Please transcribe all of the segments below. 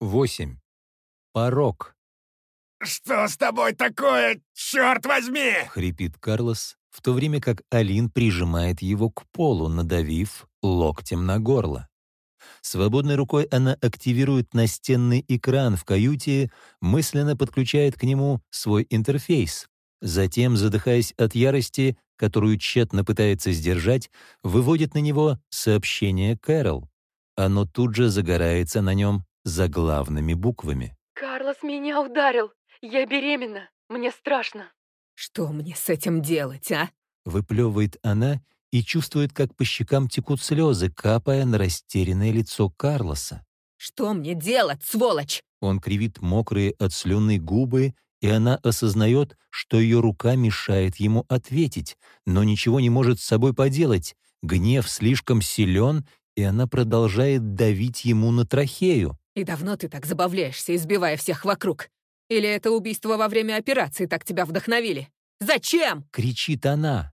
8. Порог. «Что с тобой такое, черт возьми?» — хрипит Карлос, в то время как Алин прижимает его к полу, надавив локтем на горло. Свободной рукой она активирует настенный экран в каюте, мысленно подключает к нему свой интерфейс. Затем, задыхаясь от ярости, которую тщетно пытается сдержать, выводит на него сообщение Кэрол. Оно тут же загорается на нем заглавными буквами. «Карлос меня ударил. Я беременна. Мне страшно». «Что мне с этим делать, а?» Выплевывает она и чувствует, как по щекам текут слезы, капая на растерянное лицо Карлоса. «Что мне делать, сволочь?» Он кривит мокрые от слюны губы, и она осознает, что ее рука мешает ему ответить, но ничего не может с собой поделать. Гнев слишком силен, и она продолжает давить ему на трахею. «И давно ты так забавляешься, избивая всех вокруг? Или это убийство во время операции так тебя вдохновили? Зачем?» — кричит она.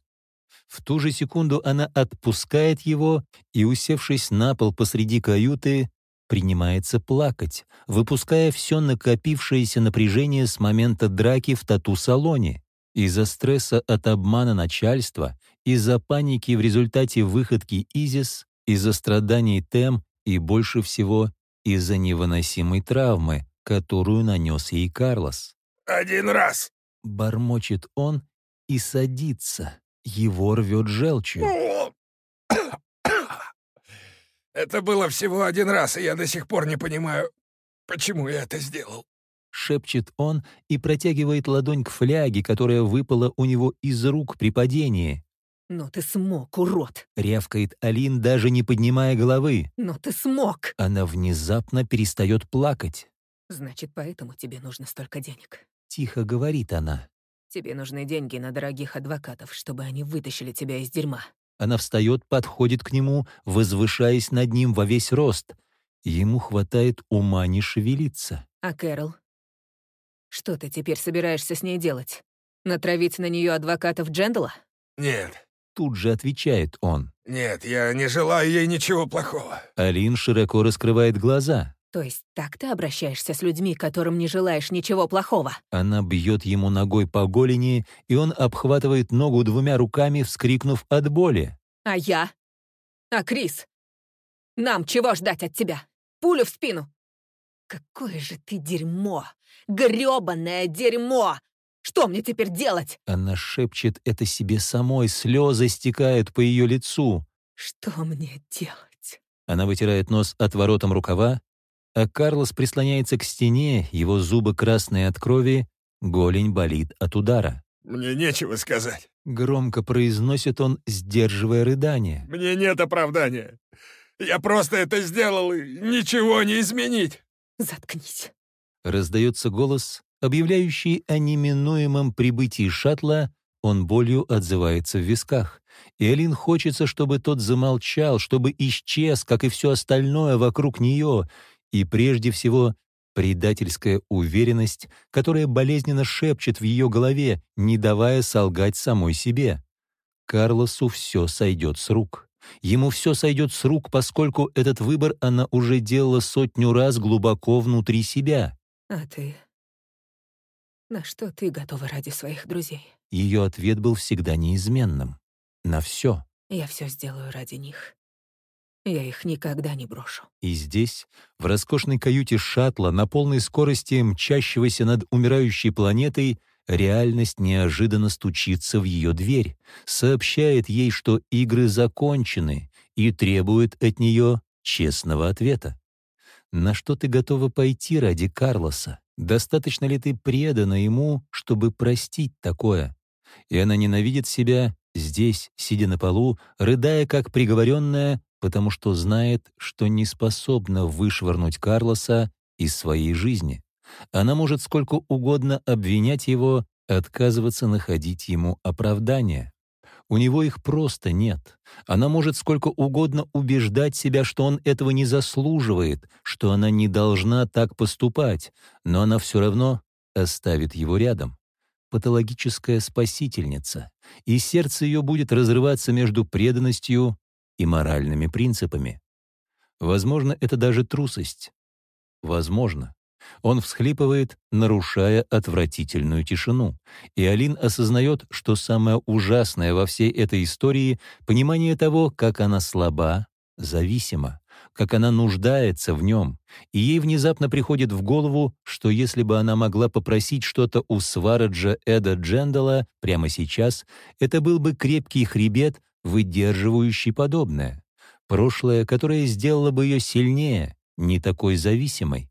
В ту же секунду она отпускает его и, усевшись на пол посреди каюты, принимается плакать, выпуская все накопившееся напряжение с момента драки в тату-салоне. Из-за стресса от обмана начальства, из-за паники в результате выходки Изис, из-за страданий Тем и больше всего из-за невыносимой травмы, которую нанес ей Карлос. «Один раз!» — бормочет он и садится. Его рвет желчью. Это было всего один раз, и я до сих пор не понимаю, почему я это сделал. Шепчет он и протягивает ладонь к фляге, которая выпала у него из рук при падении. «Но ты смог, урод!» — рявкает Алин, даже не поднимая головы. «Но ты смог!» Она внезапно перестает плакать. «Значит, поэтому тебе нужно столько денег?» Тихо говорит она. «Тебе нужны деньги на дорогих адвокатов, чтобы они вытащили тебя из дерьма. Она встает, подходит к нему, возвышаясь над ним во весь рост. Ему хватает ума не шевелиться. А Кэрол? Что ты теперь собираешься с ней делать? Натравить на нее адвокатов Джендала? Нет. Тут же отвечает он. Нет, я не желаю ей ничего плохого. Алин широко раскрывает глаза. То есть так ты обращаешься с людьми, которым не желаешь ничего плохого? Она бьет ему ногой по голени, и он обхватывает ногу двумя руками, вскрикнув от боли. А я? А Крис? Нам чего ждать от тебя? Пулю в спину? Какое же ты дерьмо! грёбаное дерьмо! Что мне теперь делать? Она шепчет это себе самой, слезы стекают по ее лицу. Что мне делать? Она вытирает нос отворотом рукава, а Карлос прислоняется к стене, его зубы красные от крови, голень болит от удара. «Мне нечего сказать», — громко произносит он, сдерживая рыдание. «Мне нет оправдания. Я просто это сделал, и ничего не изменить». «Заткнись», — раздается голос, объявляющий о неминуемом прибытии шаттла, он болью отзывается в висках. И Элин хочется, чтобы тот замолчал, чтобы исчез, как и все остальное вокруг нее, и прежде всего предательская уверенность, которая болезненно шепчет в ее голове, не давая солгать самой себе. Карлосу все сойдет с рук. Ему все сойдет с рук, поскольку этот выбор она уже делала сотню раз глубоко внутри себя. «А ты? На что ты готова ради своих друзей?» Ее ответ был всегда неизменным. На все. «Я все сделаю ради них. Я их никогда не брошу. И здесь, в роскошной каюте шаттла, на полной скорости мчащегося над умирающей планетой, реальность неожиданно стучится в ее дверь, сообщает ей, что игры закончены, и требует от нее честного ответа. На что ты готова пойти ради Карлоса? Достаточно ли ты предана ему, чтобы простить такое? И она ненавидит себя здесь, сидя на полу, рыдая как приговоренная, потому что знает, что не способна вышвырнуть Карлоса из своей жизни. Она может сколько угодно обвинять его, отказываться находить ему оправдания. У него их просто нет. Она может сколько угодно убеждать себя, что он этого не заслуживает, что она не должна так поступать, но она все равно оставит его рядом. Патологическая спасительница, и сердце ее будет разрываться между преданностью и моральными принципами. Возможно, это даже трусость. возможно. Он всхлипывает, нарушая отвратительную тишину. И Алин осознает, что самое ужасное во всей этой истории — понимание того, как она слаба, зависима, как она нуждается в нем. И ей внезапно приходит в голову, что если бы она могла попросить что-то у Свараджа Эда Джендала прямо сейчас, это был бы крепкий хребет, выдерживающий подобное. Прошлое, которое сделало бы ее сильнее, не такой зависимой.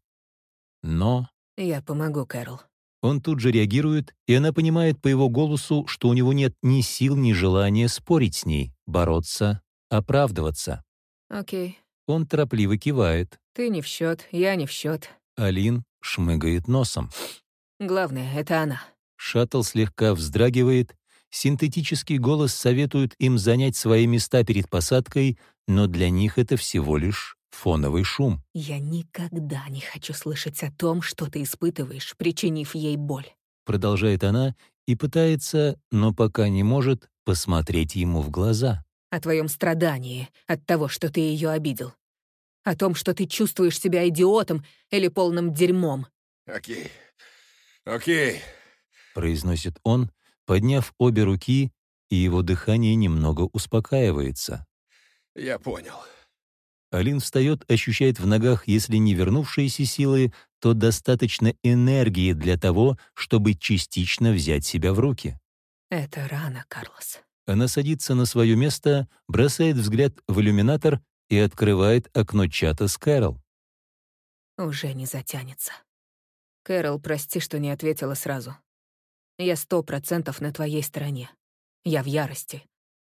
Но... «Я помогу, Кэрол». Он тут же реагирует, и она понимает по его голосу, что у него нет ни сил, ни желания спорить с ней, бороться, оправдываться. «Окей». Он торопливо кивает. «Ты не в счет, я не в счет. Алин шмыгает носом. Главное, это она». Шаттл слегка вздрагивает. Синтетический голос советует им занять свои места перед посадкой, но для них это всего лишь фоновый шум. «Я никогда не хочу слышать о том, что ты испытываешь, причинив ей боль». Продолжает она и пытается, но пока не может, посмотреть ему в глаза. «О твоем страдании от того, что ты ее обидел. О том, что ты чувствуешь себя идиотом или полным дерьмом». «Окей, окей», — произносит он, подняв обе руки, и его дыхание немного успокаивается. «Я понял». Алин встает, ощущает в ногах, если не вернувшиеся силы, то достаточно энергии для того, чтобы частично взять себя в руки. «Это рано, Карлос». Она садится на свое место, бросает взгляд в иллюминатор и открывает окно чата с Кэрол. «Уже не затянется. Кэрол, прости, что не ответила сразу. Я сто процентов на твоей стороне. Я в ярости.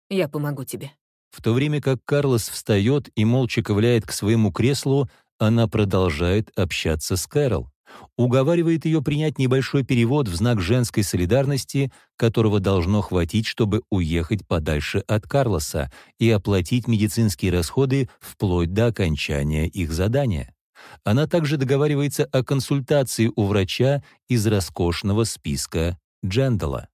Я помогу тебе». В то время как Карлос встает и молча ковыляет к своему креслу, она продолжает общаться с Кэрол. Уговаривает ее принять небольшой перевод в знак женской солидарности, которого должно хватить, чтобы уехать подальше от Карлоса и оплатить медицинские расходы вплоть до окончания их задания. Она также договаривается о консультации у врача из роскошного списка Джендала.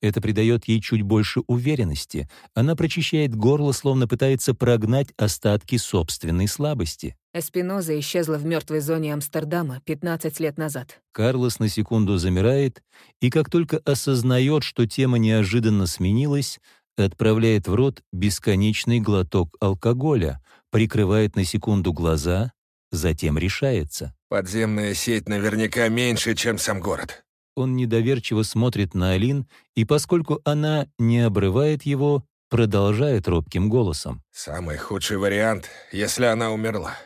Это придает ей чуть больше уверенности. Она прочищает горло, словно пытается прогнать остатки собственной слабости. Эспиноза исчезла в мертвой зоне Амстердама 15 лет назад. Карлос на секунду замирает, и как только осознает, что тема неожиданно сменилась, отправляет в рот бесконечный глоток алкоголя, прикрывает на секунду глаза, затем решается. «Подземная сеть наверняка меньше, чем сам город. Он недоверчиво смотрит на Алин, и поскольку она не обрывает его, продолжает робким голосом. «Самый худший вариант, если она умерла.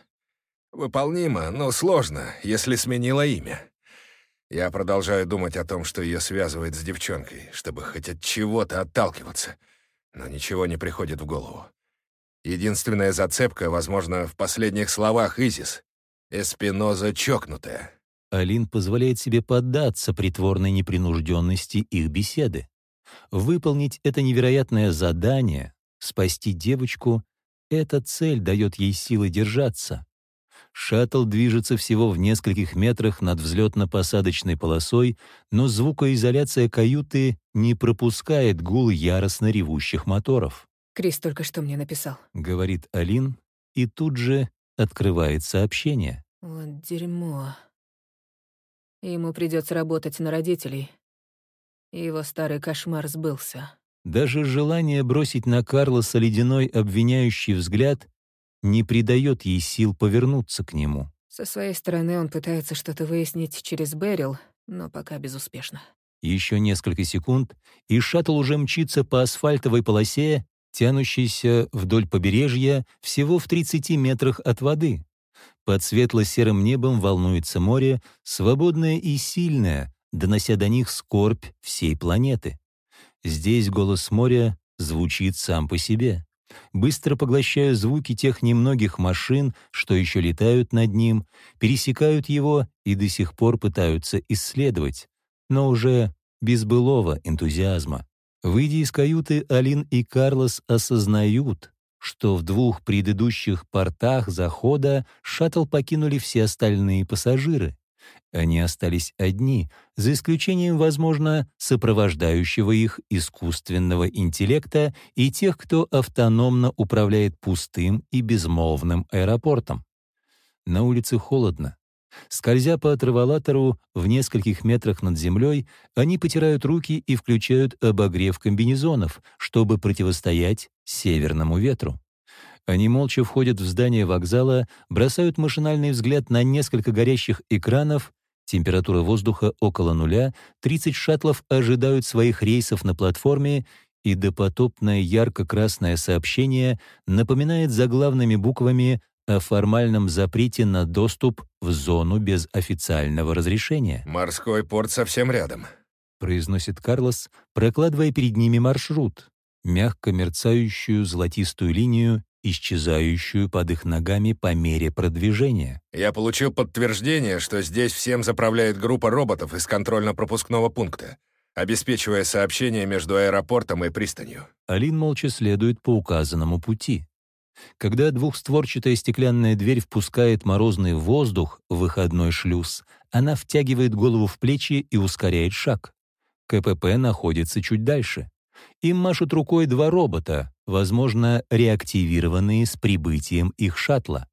Выполнимо, но сложно, если сменила имя. Я продолжаю думать о том, что ее связывает с девчонкой, чтобы хоть от чего-то отталкиваться, но ничего не приходит в голову. Единственная зацепка, возможно, в последних словах Изис. Эспиноза чокнутая. Алин позволяет себе поддаться притворной непринужденности их беседы. Выполнить это невероятное задание, спасти девочку — эта цель дает ей силы держаться. Шаттл движется всего в нескольких метрах над взлетно-посадочной полосой, но звукоизоляция каюты не пропускает гул яростно ревущих моторов. «Крис только что мне написал», — говорит Алин, и тут же открывает сообщение. «Вот дерьмо», Ему придется работать на родителей. Его старый кошмар сбылся. Даже желание бросить на Карлоса ледяной обвиняющий взгляд не придает ей сил повернуться к нему. Со своей стороны он пытается что-то выяснить через Берил, но пока безуспешно. Еще несколько секунд, и шаттл уже мчится по асфальтовой полосе, тянущейся вдоль побережья всего в 30 метрах от воды. Под светло-серым небом волнуется море, свободное и сильное, донося до них скорбь всей планеты. Здесь голос моря звучит сам по себе. Быстро поглощая звуки тех немногих машин, что еще летают над ним, пересекают его и до сих пор пытаются исследовать, но уже без былого энтузиазма. Выйдя из каюты, Алин и Карлос осознают, что в двух предыдущих портах захода шаттл покинули все остальные пассажиры. Они остались одни, за исключением, возможно, сопровождающего их искусственного интеллекта и тех, кто автономно управляет пустым и безмолвным аэропортом. На улице холодно. Скользя по траволатору в нескольких метрах над землей, они потирают руки и включают обогрев комбинезонов, чтобы противостоять северному ветру. Они молча входят в здание вокзала, бросают машинальный взгляд на несколько горящих экранов, температура воздуха около нуля, 30 шаттлов ожидают своих рейсов на платформе, и допотопное ярко-красное сообщение напоминает заглавными буквами о формальном запрете на доступ в зону без официального разрешения. «Морской порт совсем рядом», — произносит Карлос, прокладывая перед ними маршрут, мягко мерцающую золотистую линию, исчезающую под их ногами по мере продвижения. «Я получил подтверждение, что здесь всем заправляет группа роботов из контрольно-пропускного пункта, обеспечивая сообщение между аэропортом и пристанью». Алин молча следует по указанному пути. Когда двухстворчатая стеклянная дверь впускает морозный воздух в выходной шлюз, она втягивает голову в плечи и ускоряет шаг. КПП находится чуть дальше. Им машут рукой два робота, возможно, реактивированные с прибытием их шаттла.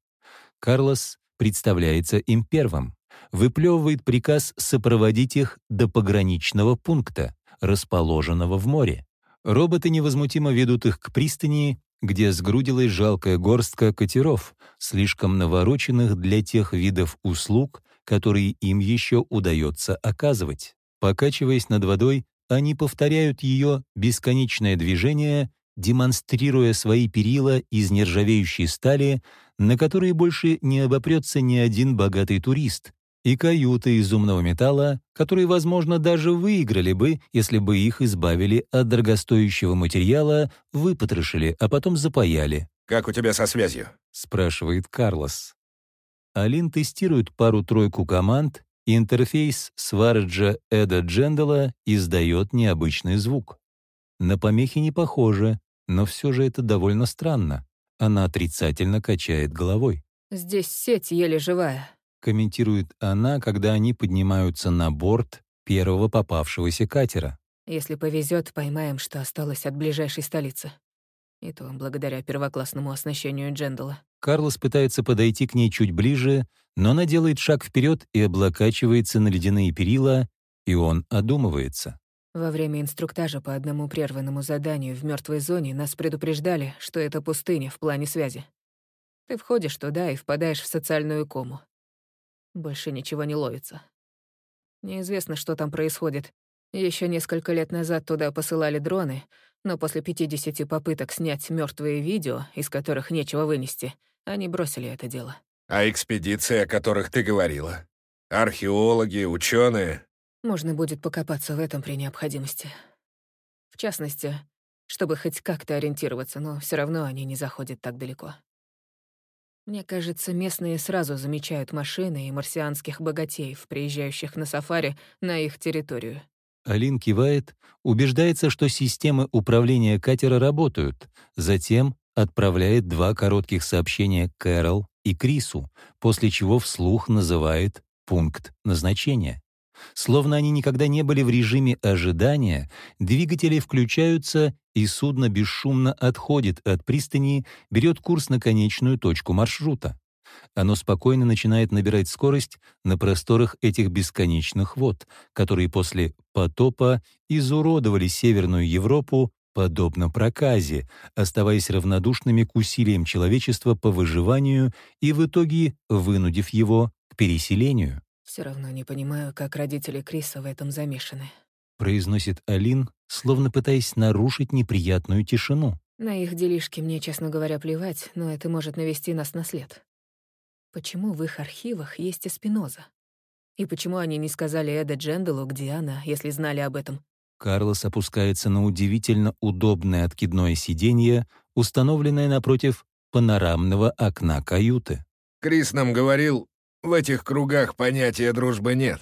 Карлос представляется им первым, выплевывает приказ сопроводить их до пограничного пункта, расположенного в море. Роботы невозмутимо ведут их к пристани, где сгрудилась жалкая горстка катеров, слишком навороченных для тех видов услуг, которые им еще удается оказывать. Покачиваясь над водой, они повторяют ее бесконечное движение, демонстрируя свои перила из нержавеющей стали, на которые больше не обопрется ни один богатый турист, и каюты из умного металла, которые, возможно, даже выиграли бы, если бы их избавили от дорогостоящего материала, выпотрошили, а потом запаяли. «Как у тебя со связью?» — спрашивает Карлос. Алин тестирует пару-тройку команд, и интерфейс Сварджа Эда Джендала издает необычный звук. На помехи не похоже, но все же это довольно странно. Она отрицательно качает головой. «Здесь сеть еле живая», комментирует она, когда они поднимаются на борт первого попавшегося катера. «Если повезет, поймаем, что осталось от ближайшей столицы. И то благодаря первоклассному оснащению Джендала». Карлос пытается подойти к ней чуть ближе, но она делает шаг вперед и облокачивается на ледяные перила, и он одумывается. Во время инструктажа по одному прерванному заданию в мертвой зоне нас предупреждали, что это пустыня в плане связи. Ты входишь туда и впадаешь в социальную кому. Больше ничего не ловится. Неизвестно, что там происходит. Еще несколько лет назад туда посылали дроны, но после 50 попыток снять мертвые видео, из которых нечего вынести, они бросили это дело. А экспедиции, о которых ты говорила? Археологи, ученые? Можно будет покопаться в этом при необходимости. В частности, чтобы хоть как-то ориентироваться, но все равно они не заходят так далеко. Мне кажется, местные сразу замечают машины и марсианских богатеев, приезжающих на сафари на их территорию. Алин кивает, убеждается, что системы управления катера работают, затем отправляет два коротких сообщения Кэрол и Крису, после чего вслух называет пункт назначения. Словно они никогда не были в режиме ожидания, двигатели включаются, и судно бесшумно отходит от пристани, берет курс на конечную точку маршрута. Оно спокойно начинает набирать скорость на просторах этих бесконечных вод, которые после потопа изуродовали Северную Европу подобно проказе, оставаясь равнодушными к усилиям человечества по выживанию и в итоге вынудив его к переселению. Все равно не понимаю, как родители Криса в этом замешаны. Произносит Алин, словно пытаясь нарушить неприятную тишину. На их делишки мне, честно говоря, плевать, но это может навести нас на след. Почему в их архивах есть Эспиноза? И почему они не сказали Эда Дженделу, где она, если знали об этом? Карлос опускается на удивительно удобное откидное сиденье, установленное напротив панорамного окна каюты. Крис нам говорил, в этих кругах понятия дружбы нет.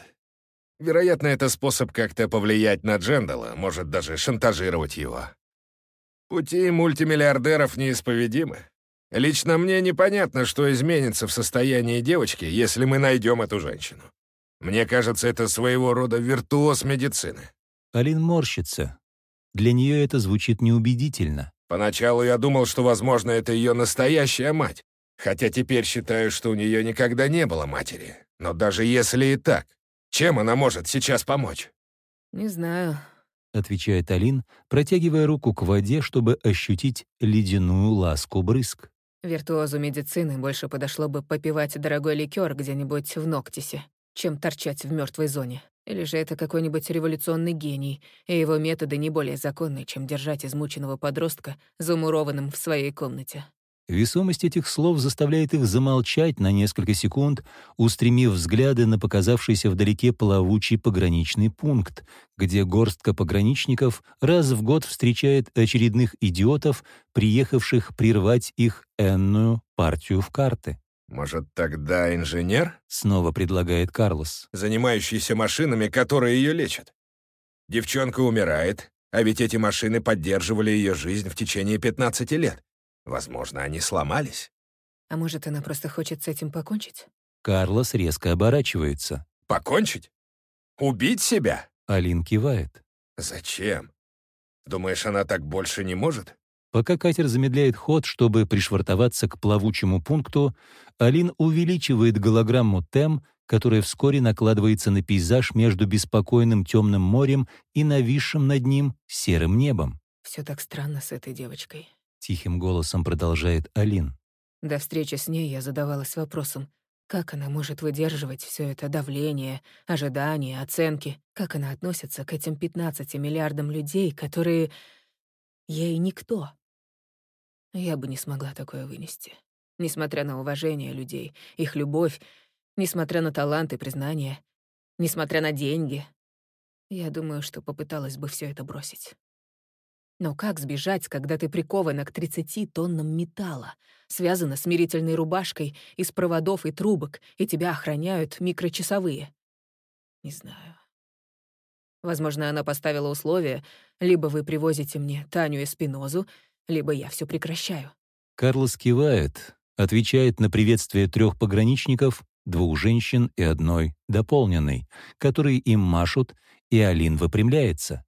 Вероятно, это способ как-то повлиять на Джендала, может даже шантажировать его. Пути мультимиллиардеров неисповедимы. Лично мне непонятно, что изменится в состоянии девочки, если мы найдем эту женщину. Мне кажется, это своего рода виртуоз медицины. Алин морщится. Для нее это звучит неубедительно. Поначалу я думал, что, возможно, это ее настоящая мать. Хотя теперь считаю, что у нее никогда не было матери. Но даже если и так, чем она может сейчас помочь? Не знаю. Отвечает Алин, протягивая руку к воде, чтобы ощутить ледяную ласку брызг. Виртуозу медицины больше подошло бы попивать дорогой ликер где-нибудь в Ноктисе, чем торчать в мертвой зоне. Или же это какой-нибудь революционный гений, и его методы не более законные, чем держать измученного подростка замурованным в своей комнате. Весомость этих слов заставляет их замолчать на несколько секунд, устремив взгляды на показавшийся вдалеке плавучий пограничный пункт, где горстка пограничников раз в год встречает очередных идиотов, приехавших прервать их энную партию в карты. «Может, тогда инженер?» — снова предлагает Карлос. «Занимающийся машинами, которые ее лечат. Девчонка умирает, а ведь эти машины поддерживали ее жизнь в течение 15 лет. Возможно, они сломались». А может, она просто хочет с этим покончить? Карлос резко оборачивается. «Покончить? Убить себя?» Алин кивает. «Зачем? Думаешь, она так больше не может?» Пока катер замедляет ход, чтобы пришвартоваться к плавучему пункту, Алин увеличивает голограмму ТЭМ, которая вскоре накладывается на пейзаж между беспокойным темным морем и нависшим над ним серым небом. Все так странно с этой девочкой. Тихим голосом продолжает Алин. До встречи с ней я задавалась вопросом, как она может выдерживать все это давление, ожидания, оценки, как она относится к этим 15 миллиардам людей, которые... ей никто. Я бы не смогла такое вынести. Несмотря на уважение людей, их любовь, несмотря на талант и признание, несмотря на деньги, я думаю, что попыталась бы все это бросить. Но как сбежать, когда ты прикована к 30 тоннам металла, связана смирительной рубашкой из проводов и трубок, и тебя охраняют микрочасовые? Не знаю. Возможно, она поставила условие, либо вы привозите мне Таню и Спинозу, либо я все прекращаю. Карлос кивает, отвечает на приветствие трех пограничников, двух женщин и одной дополненной, которые им машут, и Алин выпрямляется.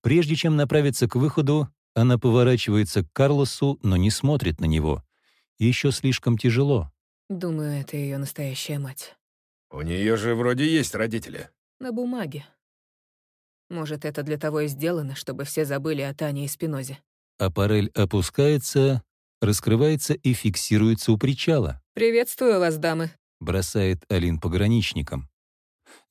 Прежде чем направиться к выходу, она поворачивается к Карлосу, но не смотрит на него. Еще слишком тяжело. Думаю, это ее настоящая мать. У нее же вроде есть родители. На бумаге. Может, это для того и сделано, чтобы все забыли о Тане и Спинозе. Аппарель опускается, раскрывается и фиксируется у причала. «Приветствую вас, дамы», — бросает Алин пограничникам.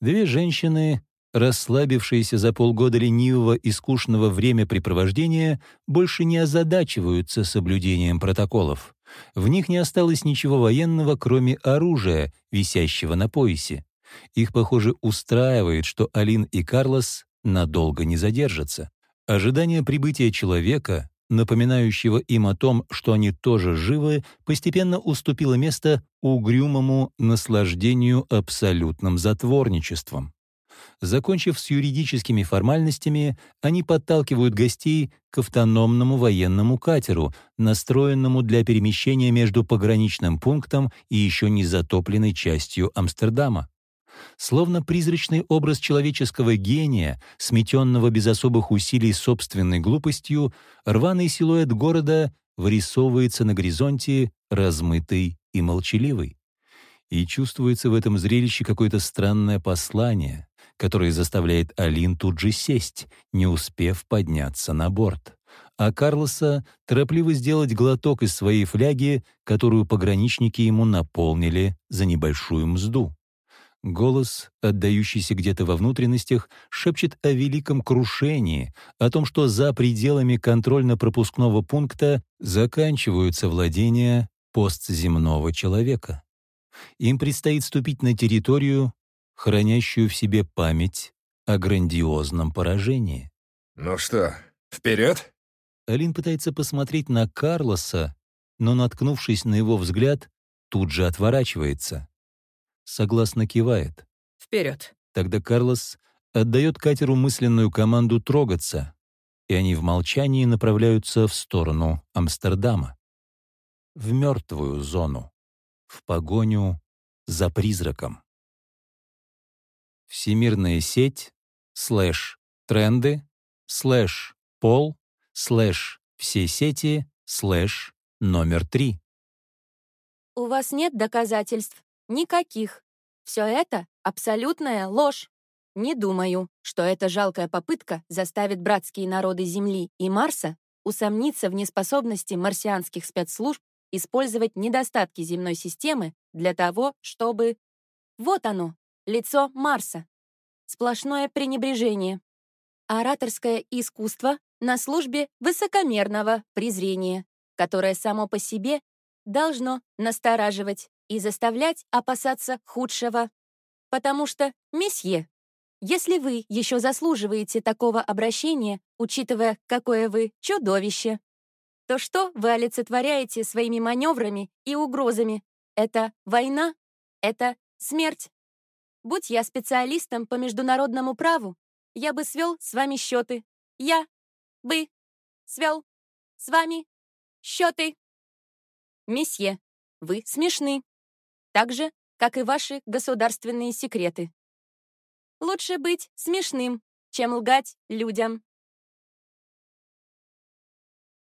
Две женщины расслабившиеся за полгода ленивого и скучного времяпрепровождения, больше не озадачиваются соблюдением протоколов. В них не осталось ничего военного, кроме оружия, висящего на поясе. Их, похоже, устраивает, что Алин и Карлос надолго не задержатся. Ожидание прибытия человека, напоминающего им о том, что они тоже живы, постепенно уступило место угрюмому наслаждению абсолютным затворничеством. Закончив с юридическими формальностями, они подталкивают гостей к автономному военному катеру, настроенному для перемещения между пограничным пунктом и еще не затопленной частью Амстердама. Словно призрачный образ человеческого гения, сметенного без особых усилий собственной глупостью, рваный силуэт города вырисовывается на горизонте, размытый и молчаливый. И чувствуется в этом зрелище какое-то странное послание, который заставляет Алин тут же сесть, не успев подняться на борт. А Карлоса торопливо сделать глоток из своей фляги, которую пограничники ему наполнили за небольшую мзду. Голос, отдающийся где-то во внутренностях, шепчет о великом крушении, о том, что за пределами контрольно-пропускного пункта заканчиваются владения постземного человека. Им предстоит ступить на территорию, хранящую в себе память о грандиозном поражении. «Ну что, вперед? Алин пытается посмотреть на Карлоса, но, наткнувшись на его взгляд, тут же отворачивается. Согласно кивает. Вперед. Тогда Карлос отдает катеру мысленную команду трогаться, и они в молчании направляются в сторону Амстердама. В мертвую зону, в погоню за призраком всемирная сеть, слэш тренды, слэш пол, слэш все сети, слэш номер три. У вас нет доказательств? Никаких. Все это — абсолютная ложь. Не думаю, что эта жалкая попытка заставит братские народы Земли и Марса усомниться в неспособности марсианских спецслужб использовать недостатки земной системы для того, чтобы... Вот оно, лицо Марса. Сплошное пренебрежение. Ораторское искусство на службе высокомерного презрения, которое само по себе должно настораживать и заставлять опасаться худшего. Потому что, месье, если вы еще заслуживаете такого обращения, учитывая, какое вы чудовище, то что вы олицетворяете своими маневрами и угрозами? Это война? Это смерть? Будь я специалистом по международному праву, я бы свел с вами счеты. Я бы свел с вами счеты. Месье, вы смешны. Так же, как и ваши государственные секреты. Лучше быть смешным, чем лгать людям.